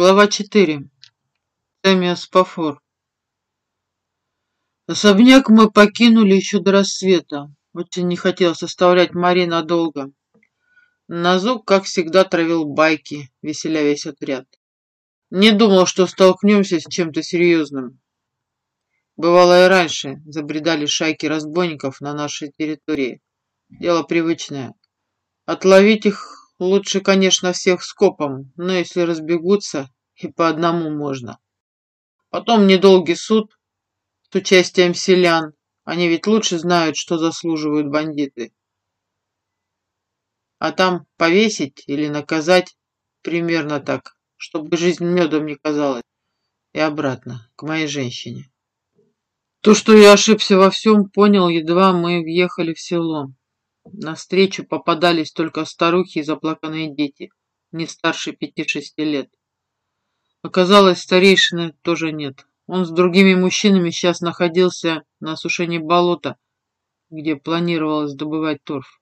Глава 4. Эмиоспофор. Особняк мы покинули еще до рассвета. Очень не хотелось оставлять Мари надолго. Назук, как всегда, травил байки, веселя весь отряд. Не думал, что столкнемся с чем-то серьезным. Бывало и раньше, забредали шайки разбойников на нашей территории. Дело привычное. Отловить их Лучше, конечно, всех скопом, но если разбегутся, и по одному можно. Потом недолгий суд с участием селян. Они ведь лучше знают, что заслуживают бандиты. А там повесить или наказать примерно так, чтобы жизнь медом не казалась. И обратно, к моей женщине. То, что я ошибся во всем, понял, едва мы въехали в село. Навстречу попадались только старухи и заплаканные дети, не старше пяти-шести лет. Оказалось, старейшины тоже нет. Он с другими мужчинами сейчас находился на осушении болота, где планировалось добывать торф.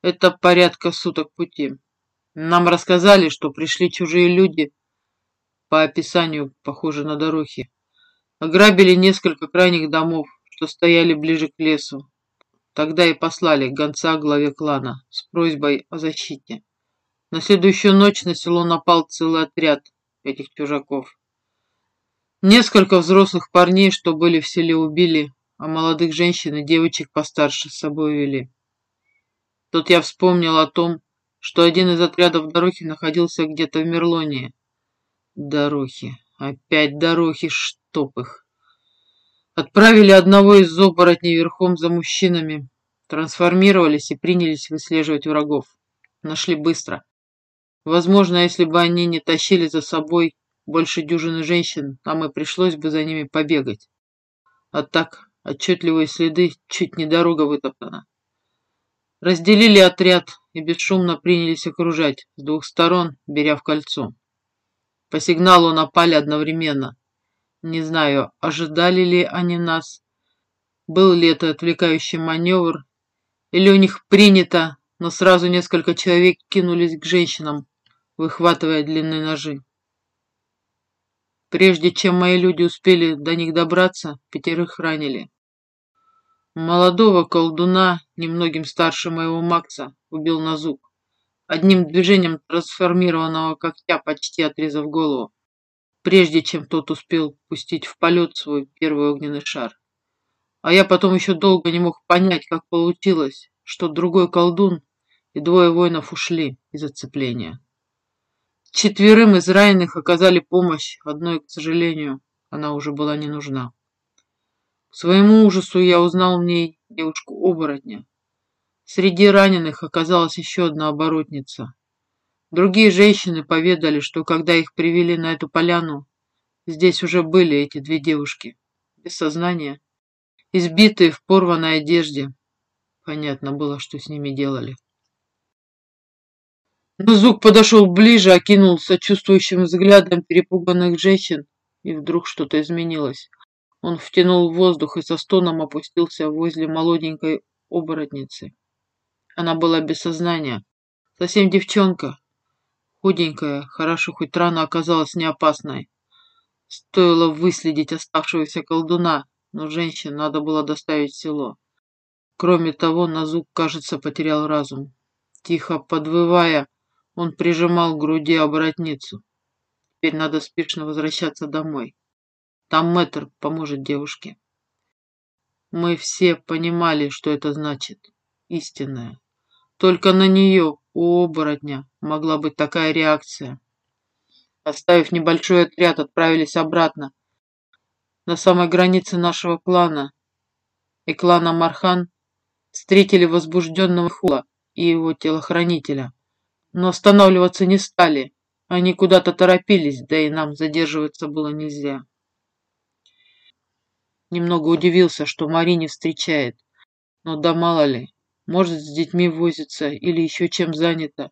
Это порядка суток пути. Нам рассказали, что пришли чужие люди, по описанию похожи на дороги. Ограбили несколько крайних домов, что стояли ближе к лесу. Тогда и послали гонца главе клана с просьбой о защите. На следующую ночь на село напал целый отряд этих чужаков. Несколько взрослых парней, что были в селе, убили, а молодых женщин и девочек постарше с собой вели. Тут я вспомнил о том, что один из отрядов Дорохи находился где-то в Мерлонии. Дорохи. Опять Дорохи, чтоб их. Отправили одного из оборотней верхом за мужчинами. Трансформировались и принялись выслеживать врагов. Нашли быстро. Возможно, если бы они не тащили за собой больше дюжины женщин, нам и пришлось бы за ними побегать. А так, отчетливые следы, чуть не дорога вытоптана. Разделили отряд и бесшумно принялись окружать с двух сторон, беря в кольцо. По сигналу напали одновременно. Не знаю, ожидали ли они нас, был ли это отвлекающий маневр, или у них принято, но сразу несколько человек кинулись к женщинам, выхватывая длинные ножи. Прежде чем мои люди успели до них добраться, пятерых ранили. Молодого колдуна, немногим старше моего Макса, убил Назук, одним движением трансформированного когтя почти отрезав голову прежде чем тот успел пустить в полет свой первый огненный шар. А я потом еще долго не мог понять, как получилось, что другой колдун и двое воинов ушли из оцепления. Четверым из раненых оказали помощь, одной, к сожалению, она уже была не нужна. К своему ужасу я узнал в ней девушку-оборотня. Среди раненых оказалась еще одна оборотница, Другие женщины поведали, что когда их привели на эту поляну, здесь уже были эти две девушки, без сознания, избитые в порванной одежде. Понятно было, что с ними делали. Назук подошел ближе, окинул сочувствующим взглядом перепуганных женщин, и вдруг что-то изменилось. Он втянул воздух и со стоном опустился возле молоденькой оборотницы. Она была без сознания, совсем девчонка, Худенькая, хорошо хоть рана оказалась не опасной. Стоило выследить оставшегося колдуна, но женщин надо было доставить в село. Кроме того, Назук, кажется, потерял разум. Тихо подвывая, он прижимал к груди оборотницу. Теперь надо спешно возвращаться домой. Там мэтр поможет девушке. Мы все понимали, что это значит. Истинное. Только на нее, у оборотня, могла быть такая реакция. Оставив небольшой отряд, отправились обратно. На самой границе нашего клана и клана Мархан встретили возбужденного Хула и его телохранителя. Но останавливаться не стали. Они куда-то торопились, да и нам задерживаться было нельзя. Немного удивился, что Мари не встречает. Но да мало ли, может, с детьми возится или еще чем занята.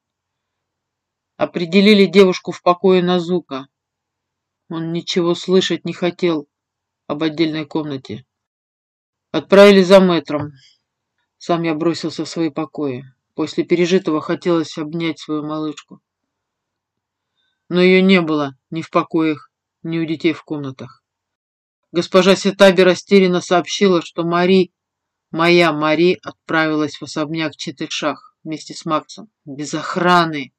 Определили девушку в покое Назука. Он ничего слышать не хотел об отдельной комнате. Отправили за мэтром. Сам я бросился в свои покои. После пережитого хотелось обнять свою малышку. но ее не было ни в покоях, ни у детей в комнатах. Госпожа Сетаби растерянно сообщила, что Мари, моя Мари, отправилась в особняк Читышах вместе с Максом, без охраны.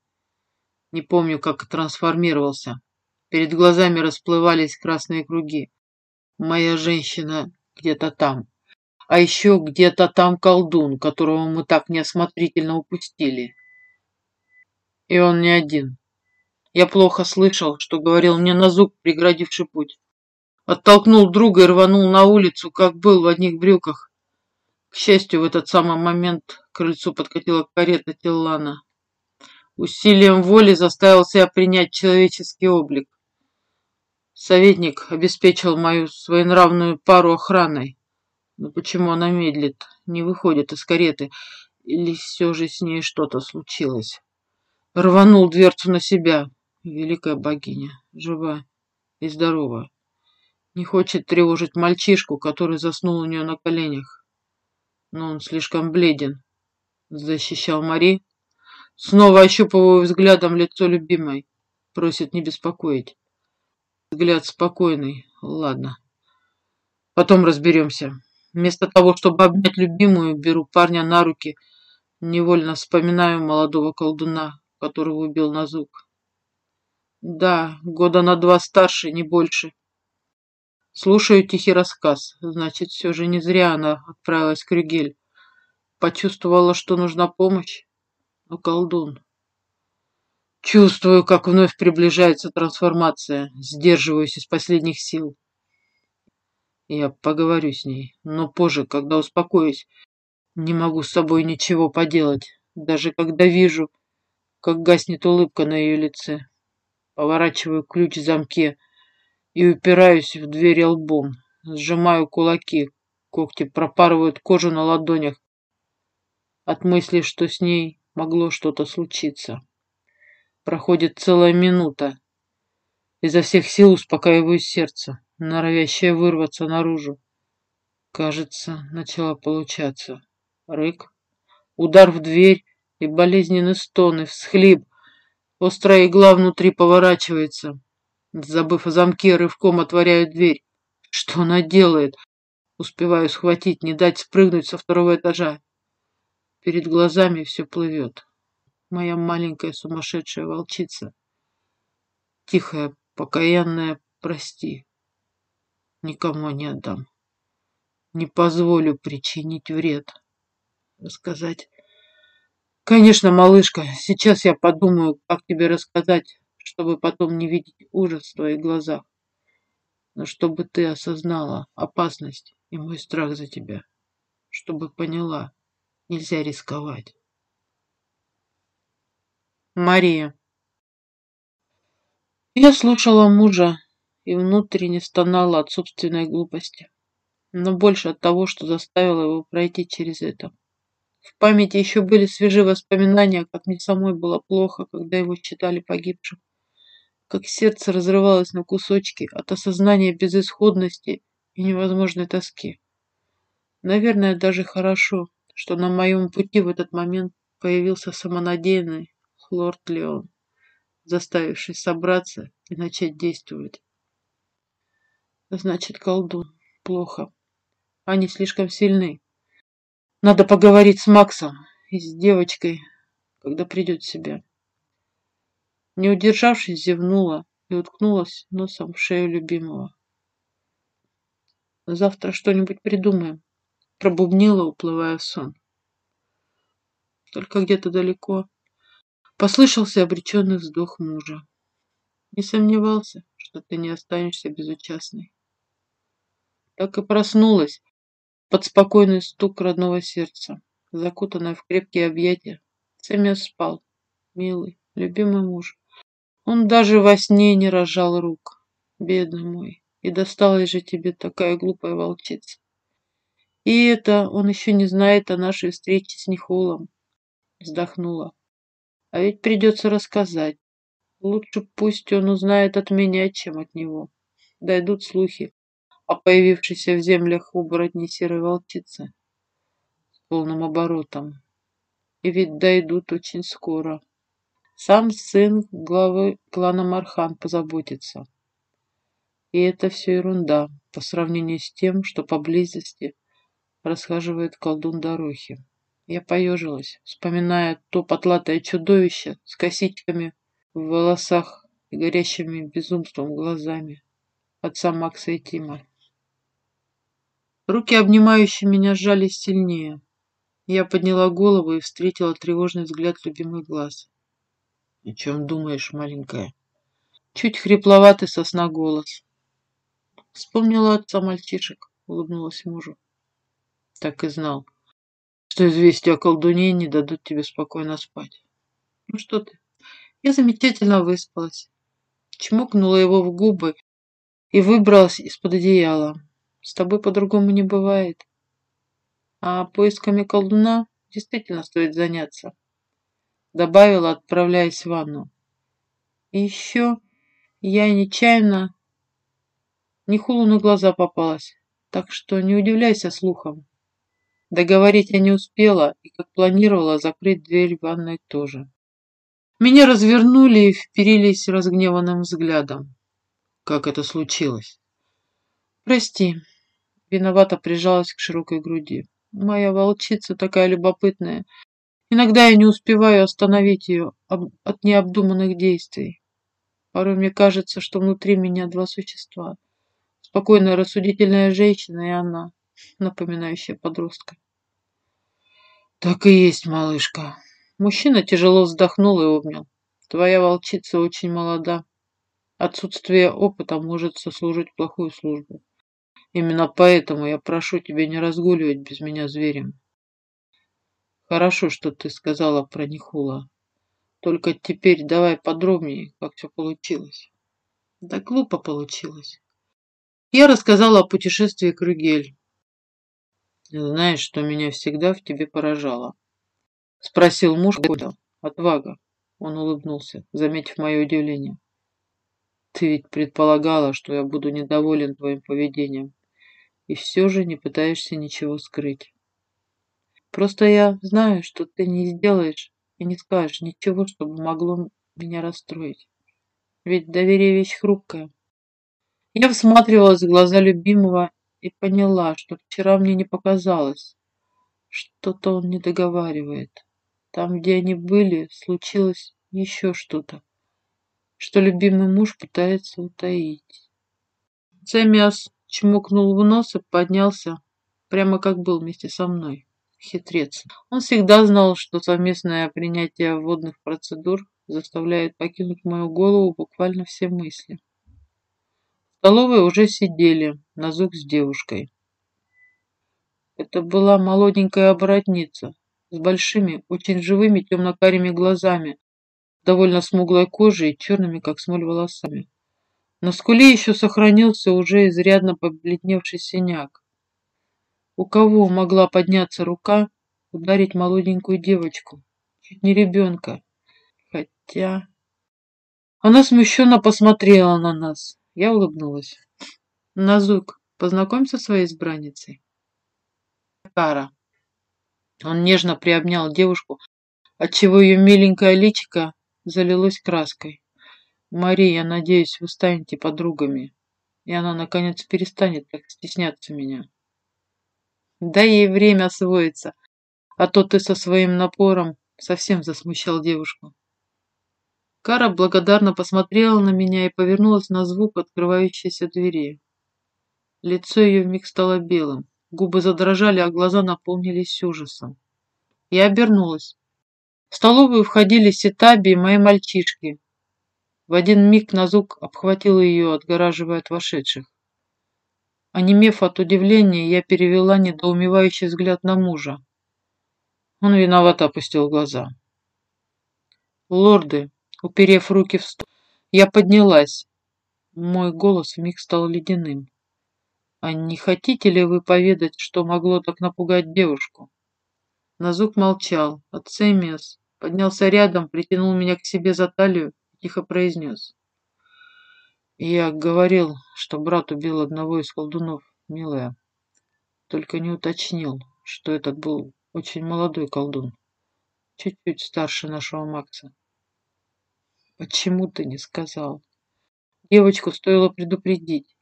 Не помню, как трансформировался. Перед глазами расплывались красные круги. Моя женщина где-то там. А еще где-то там колдун, которого мы так неосмотрительно упустили. И он не один. Я плохо слышал, что говорил мне Назук, преградивший путь. Оттолкнул друга и рванул на улицу, как был в одних брюках. К счастью, в этот самый момент к крыльцу подкатила карета Тиллана. Усилием воли заставил себя принять человеческий облик. Советник обеспечил мою своенравную пару охраной. Но почему она медлит, не выходит из кареты? Или все же с ней что-то случилось? Рванул дверцу на себя. Великая богиня, жива и здорова. Не хочет тревожить мальчишку, который заснул у нее на коленях. Но он слишком бледен. Защищал Мари. Снова ощупываю взглядом лицо любимой. Просит не беспокоить. Взгляд спокойный. Ладно. Потом разберемся. Вместо того, чтобы обнять любимую, беру парня на руки. Невольно вспоминаю молодого колдуна, которого убил Назук. Да, года на два старше, не больше. Слушаю тихий рассказ. Значит, все же не зря она отправилась к Рюгель. Почувствовала, что нужна помощь. Но колдун. Чувствую, как вновь приближается трансформация. Сдерживаюсь из последних сил. Я поговорю с ней, но позже, когда успокоюсь. Не могу с собой ничего поделать, даже когда вижу, как гаснет улыбка на ее лице. Поворачиваю ключ в замке и упираюсь в дверь лбом. Сжимаю кулаки, когти пропарывают кожу на ладонях. От мысли, что с ней могло что-то случиться. Проходит целая минута. Изо всех сил успокаиваю сердце, норовящее вырваться наружу. Кажется, начало получаться. Рык, удар в дверь и болезненный стон и всхлип. Острая игла внутри поворачивается. Забыв о замке, рывком отворяю дверь. Что она делает? Успеваю схватить, не дать спрыгнуть со второго этажа. Перед глазами все плывет. Моя маленькая сумасшедшая волчица. Тихая, покаянная, прости. Никому не отдам. Не позволю причинить вред. Рассказать Конечно, малышка, сейчас я подумаю, как тебе рассказать, чтобы потом не видеть ужас в твоих глазах. Но чтобы ты осознала опасность и мой страх за тебя. Чтобы поняла, нельзя рисковать. Мария. Я слушала мужа и внутренне стонала от собственной глупости, но больше от того, что заставила его пройти через это. В памяти еще были свежие воспоминания, как мне самой было плохо, когда его считали погибшим. Как сердце разрывалось на кусочки от осознания безысходности и невозможной тоски. Наверное, даже хорошо, что на моем пути в этот момент появился самонадеянный лорд Леон, заставивший собраться и начать действовать. Значит, колдун. Плохо. Они слишком сильны. Надо поговорить с Максом и с девочкой, когда придет в себя. Не удержавшись, зевнула и уткнулась носом в шею любимого. Завтра что-нибудь придумаем, пробубнила, уплывая в сон. Только где-то далеко послышался обреченный вздох мужа. Не сомневался, что ты не останешься безучастной. Так и проснулась, под спокойный стук родного сердца, закутанная в крепкие объятия. Семес спал, милый, любимый муж. Он даже во сне не разжал рук. Бедный мой, и досталась же тебе такая глупая волчица. И это он еще не знает о нашей встрече с Нихолом. Вздохнула. А ведь придется рассказать. Лучше пусть он узнает от меня, чем от него. Дойдут слухи, о появившейся в землях оборотни серой волчицы с полным оборотом. И ведь дойдут очень скоро. Сам сын главы клана Мархан позаботится. И это все ерунда по сравнению с тем, что поблизости расхаживает колдун Дорохи. Я поежилась, вспоминая то потлатое чудовище с косичками в волосах и горящими безумством глазами отца Макса и Тима. Руки, обнимающие меня, сжались сильнее. Я подняла голову и встретила тревожный взгляд любимых глаз. «О чем думаешь, маленькая?» Чуть хрипловатый сосна голос. Вспомнила отца мальчишек, улыбнулась мужу. Так и знал, что известия о колдуне не дадут тебе спокойно спать. Ну что ты? Я замечательно выспалась. Чмокнула его в губы и выбралась из-под одеяла. С тобой по-другому не бывает. А поисками колдуна действительно стоит заняться. Добавила, отправляясь в ванну. И еще я нечаянно Нихулу на глаза попалась, так что не удивляйся слухам. Договорить я не успела и, как планировала, закрыть дверь в ванной тоже. Меня развернули и вперились разгневанным взглядом. Как это случилось? Прости, Виновато прижалась к широкой груди. Моя волчица такая любопытная. Иногда я не успеваю остановить ее от необдуманных действий. Порой мне кажется, что внутри меня два существа. Спокойная, рассудительная женщина и она, напоминающая подростка. Так и есть, малышка. Мужчина тяжело вздохнул и обнял. Твоя волчица очень молода. Отсутствие опыта может сослужить плохую службу. Именно поэтому я прошу тебя не разгуливать без меня зверем. Хорошо, что ты сказала про Нихула. Только теперь давай подробнее, как все получилось. Да глупо получилось. Я рассказала о путешествии к Рюгель. Знаешь, что меня всегда в тебе поражало? Спросил муж, понял. Отвага. Он улыбнулся, заметив мое удивление. Ты ведь предполагала, что я буду недоволен твоим поведением и все же не пытаешься ничего скрыть. Просто я знаю, что ты не сделаешь и не скажешь ничего, чтобы могло меня расстроить. Ведь доверие вещь хрупкая. Я всматривалась в глаза любимого и поняла, что вчера мне не показалось. Что-то он не договаривает. Там, где они были, случилось еще что-то, что любимый муж пытается утаить. Цемиас чмокнул в нос и поднялся, прямо как был вместе со мной. Хитрец. Он всегда знал, что совместное принятие водных процедур заставляет покинуть мою голову буквально все мысли. В столовой уже сидели Назук с девушкой. Это была молоденькая оборотница с большими, очень живыми темно-карими глазами, довольно смуглой кожей и черными, как смоль, волосами. На скуле еще сохранился уже изрядно побледневший синяк. У кого могла подняться рука, ударить молоденькую девочку, чуть не ребенка? Хотя... Она смущенно посмотрела на нас. Я улыбнулась. Назук, познакомься со своей избранницей. Кара. Он нежно приобнял девушку, отчего ее миленькое личико залилось краской. Мария, я надеюсь, вы станете подругами, и она, наконец, перестанет так стесняться меня. Дай ей время освоиться, а то ты со своим напором совсем засмущал девушку. Кара благодарно посмотрела на меня и повернулась на звук открывающейся двери. Лицо ее вмиг стало белым, губы задрожали, а глаза наполнились ужасом. Я обернулась. В столовую входили Ситаби и мои мальчишки, в один миг Назук обхватил ее, отгораживая от вошедших. Онемев от удивления, я перевела недоумевающий взгляд на мужа. Он виновато опустил глаза. «Лорды!» Уперев руки в стол, я поднялась. Мой голос вмиг стал ледяным. «А не хотите ли вы поведать, что могло так напугать девушку?» Назук молчал. Ацемиас поднялся рядом, притянул меня к себе за талию тихо произнес. Я говорил, что брат убил одного из колдунов, милая. Только не уточнил, что этот был очень молодой колдун. Чуть-чуть старше нашего Макса. Почему ты не сказал? Девочку стоило предупредить.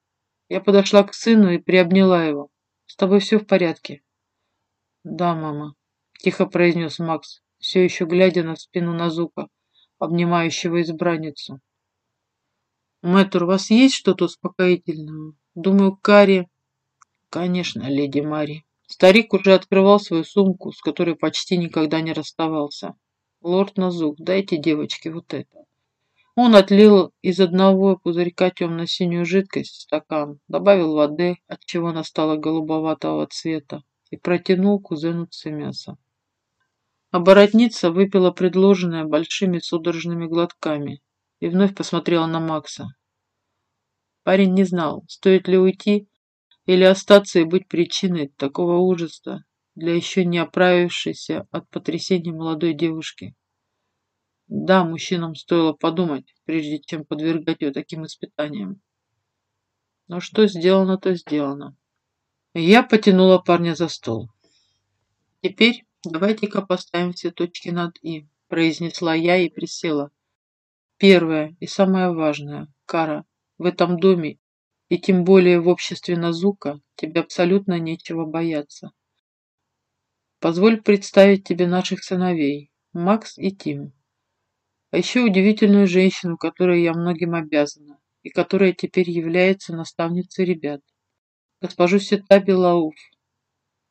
Я подошла к сыну и приобняла его. С тобой все в порядке? Да, мама, тихо произнес Макс, все еще глядя на спину Назука, обнимающего избранницу. Мэтр, у вас есть что-то успокоительное? Думаю, Карри... Конечно, леди Мари. Старик уже открывал свою сумку, с которой почти никогда не расставался. Лорд Назук, дайте девочке вот это. Он отлил из одного пузырька темно-синюю жидкость в стакан, добавил воды, отчего она стала голубоватого цвета, и протянул кузену Цемеса. Оборотница выпила предложенное большими судорожными глотками и вновь посмотрела на Макса. Парень не знал, стоит ли уйти или остаться и быть причиной такого ужаса для еще не оправившейся от потрясения молодой девушки. Да, мужчинам стоило подумать, прежде чем подвергать ее таким испытаниям. Но что сделано, то сделано. Я потянула парня за стол. Теперь давайте-ка поставим все точки над «и», произнесла я и присела. Первое и самое важное, Кара, в этом доме и тем более в обществе Назука тебе абсолютно нечего бояться. Позволь представить тебе наших сыновей, Макс и Тим. А еще удивительную женщину, которой я многим обязана, и которая теперь является наставницей ребят. Госпожу Сетаби Лауф.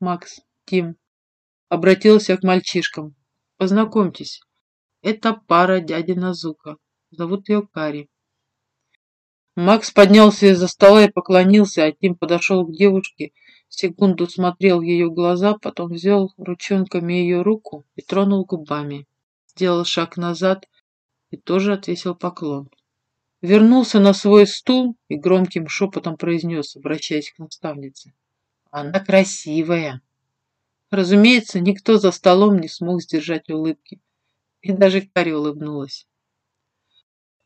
Макс, Тим. Обратился к мальчишкам. Познакомьтесь, это пара дяди Назука. Зовут ее Кари. Макс поднялся из-за стола и поклонился, а Тим подошел к девушке, секунду смотрел в ее глаза, потом взял ручонками ее руку и тронул губами. Сделал шаг назад и тоже отвесил поклон. Вернулся на свой стул и громким шепотом произнес, обращаясь к наставнице. Она красивая. Разумеется, никто за столом не смог сдержать улыбки. И даже Кари улыбнулась.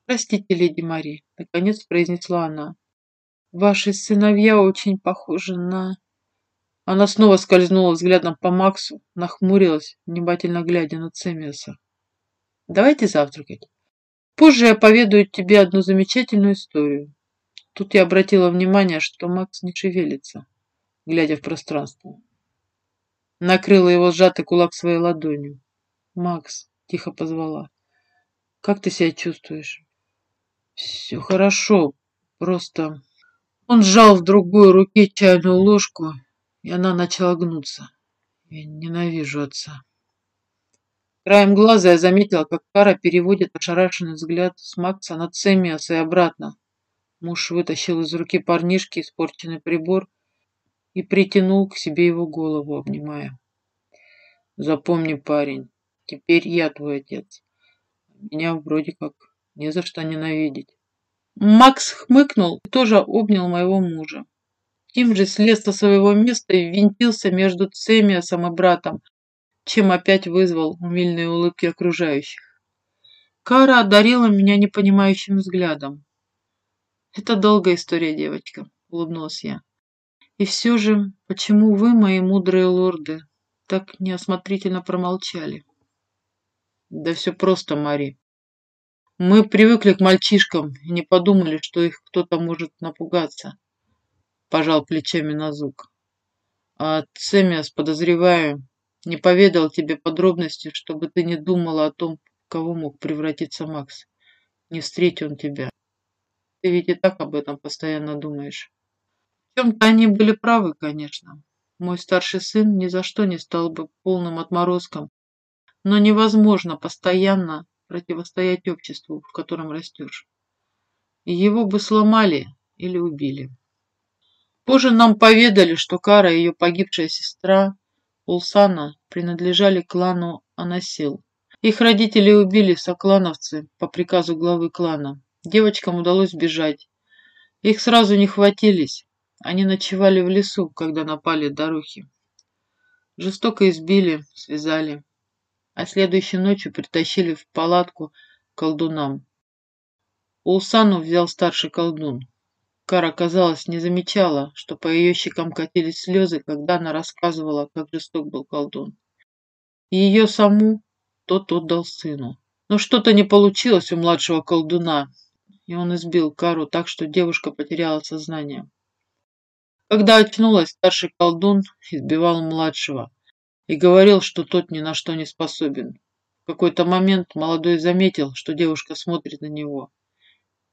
«Простите, леди Мари», — наконец произнесла она. «Ваши сыновья очень похожи на...» Она снова скользнула взглядом по Максу, нахмурилась, внимательно глядя на Цемиаса. «Давайте завтракать. Позже я поведаю тебе одну замечательную историю». Тут я обратила внимание, что Макс не шевелится, глядя в пространство. Накрыла его сжатый кулак своей ладонью. «Макс», — тихо позвала, — «как ты себя чувствуешь?» «Все хорошо, просто...» Он сжал в другой руке чайную ложку, и она начала гнуться. Я ненавижу отца. Краем глаза я заметила, как Кара переводит ошарашенный взгляд с Макса на Цемиаса и обратно. Муж вытащил из руки парнишки испорченный прибор и притянул к себе его голову, обнимая. «Запомни, парень, теперь я твой отец. Меня вроде как не за что ненавидеть». Макс хмыкнул и тоже обнял моего мужа. Тим же слез со своего места и ввинтился между Цемиасом и братом, чем опять вызвал умильные улыбки окружающих. Кара одарила меня непонимающим взглядом. «Это долгая история, девочка», — улыбнулась я. «И все же, почему вы, мои мудрые лорды, так неосмотрительно промолчали?» «Да все просто, Мари. Мы привыкли к мальчишкам и не подумали, что их кто-то может напугаться пожал плечами Назук. А Цемиас, подозреваю, не поведал тебе подробности, чтобы ты не думала о том, в кого мог превратиться Макс. Не встретил он тебя. Ты ведь и так об этом постоянно думаешь. В чем-то они были правы, конечно. Мой старший сын ни за что не стал бы полным отморозком, но невозможно постоянно противостоять обществу, в котором растешь. Его бы сломали или убили. Позже нам поведали, что Кара и ее погибшая сестра Улсана принадлежали клану Анасил. Их родители убили соклановцы по приказу главы клана. Девочкам удалось бежать. Их сразу не хватились. Они ночевали в лесу, когда напали дарухи. Жестоко избили, связали. А следующей ночью притащили в палатку колдунам. Улсану взял старший колдун. Кара, казалось, не замечала, что по ее щекам катились слезы, когда она рассказывала, как жесток был колдун. Ее саму тот отдал сыну. Но что-то не получилось у младшего колдуна, и он избил Кару так, что девушка потеряла сознание. Когда очнулась, старший колдун избивал младшего и говорил, что тот ни на что не способен. В какой-то момент молодой заметил, что девушка смотрит на него,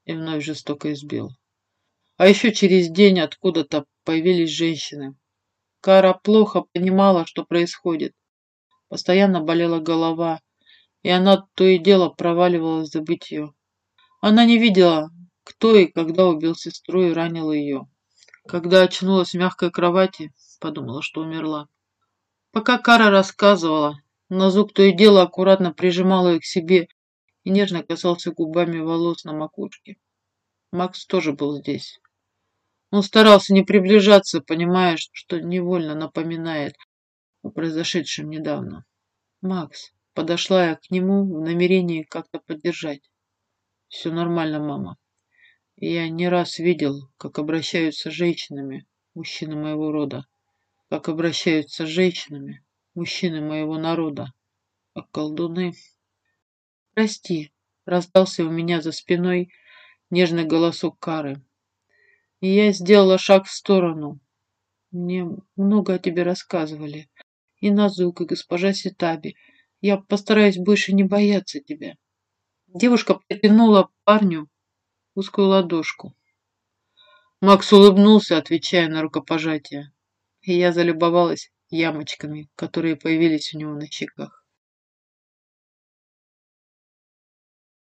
и вновь жестоко избил. А еще через день откуда-то появились женщины. Кара плохо понимала, что происходит. Постоянно болела голова, и она то и дело проваливалась в забытье. Она не видела, кто и когда убил сестру и ранил ее. Когда очнулась в мягкой кровати, подумала, что умерла. Пока Кара рассказывала, Назук то и дело аккуратно прижимал ее к себе и нежно касался губами волос на макушке. Макс тоже был здесь. Он старался не приближаться, понимая, что невольно напоминает о произошедшем недавно. «Макс», подошла я к нему в намерении как-то поддержать. «Все нормально, мама. Я не раз видел, как обращаются с женщинами мужчины моего рода, как обращаются с женщинами мужчины моего народа, а колдуны...» «Прости», — раздался у меня за спиной нежный голосок Кары и я сделала шаг в сторону. Мне много о тебе рассказывали. И Назук, и госпожа Ситаби. Я постараюсь больше не бояться тебя. Девушка протянула парню узкую ладошку. Макс улыбнулся, отвечая на рукопожатие. И я залюбовалась ямочками, которые появились у него на щеках.